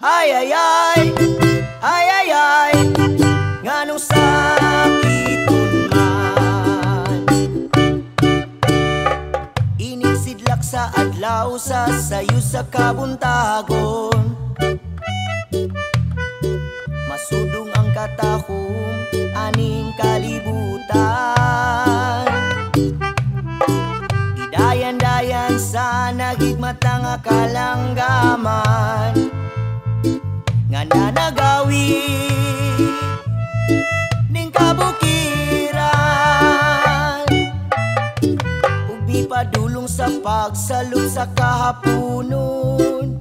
Ay, ay, ay, ay, ay, ay, nga nung sakiton man sa adlaw sa sayo sa kabuntagon. Masudong ang katahom, aning kalibutan. Idayan-dayan sa nagigmata nga kalanggaman Nga nanagawi Ning kabukiran Ubi padulong sa pagsalub sa kahapunon.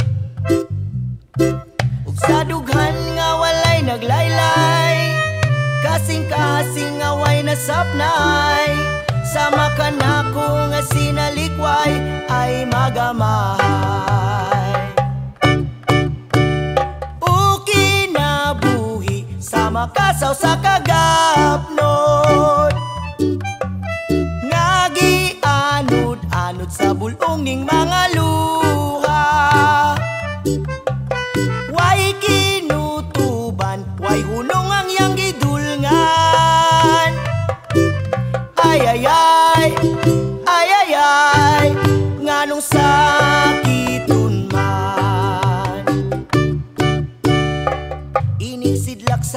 Ug sa dughan nga walay naglaylay Kasing-kasing nga way nasapnay. Sama ka na ko nga sinalikway ay magamahay makasaw sa kagapnod. Ngagi anod-anod sa bulong ning mga luha. Way kinutuban, way hunong ang yang gidulngan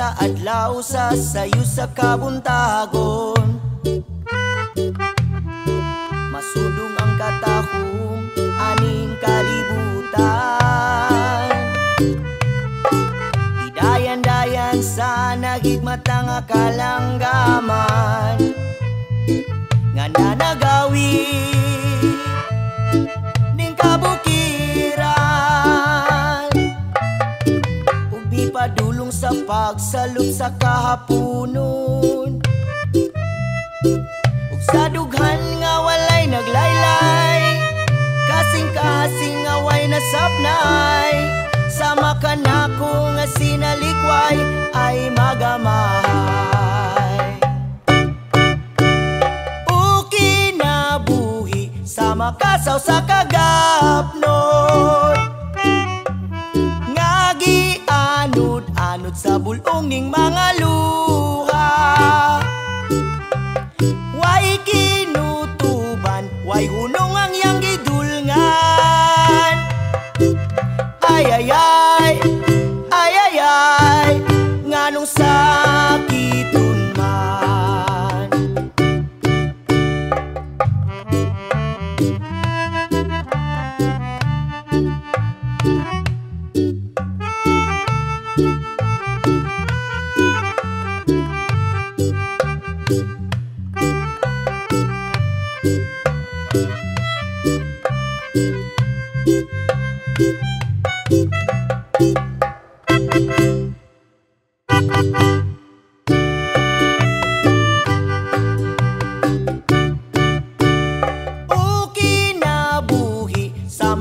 sa adlaw sa sayo sa kabuntagon. Masudong ang katahom, aning kalibutan. Idayan-dayan sa nagigmata nga kalanggaman Nga nanagawi pagsalub sa kahapunon. Ug sa dughan nga walay naglaylay Kasing-kasing nga way nasapnay. Sama ka na ko nga sinalikway ay magamahay Uki na buhi sa makasaw ning mga luha. Way kinutuban, way hunong ang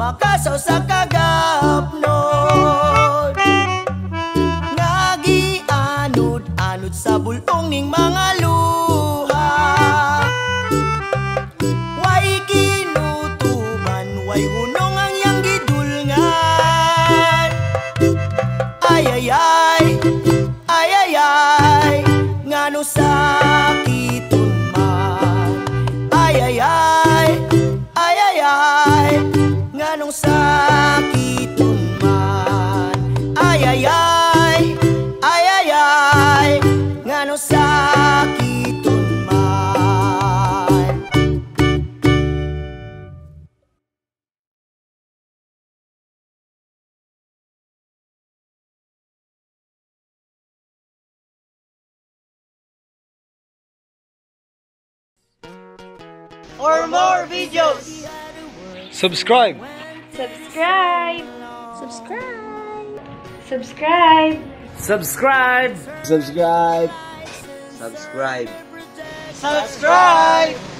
makasaw sa kagapnod sakiton man Ay ay ay, ay ay ay, nganong sakiton man For more videos, Subscribe. Subscribe! Subscribe! Subscribe! Subscribe. Subscribe. subscribe. Subscribe.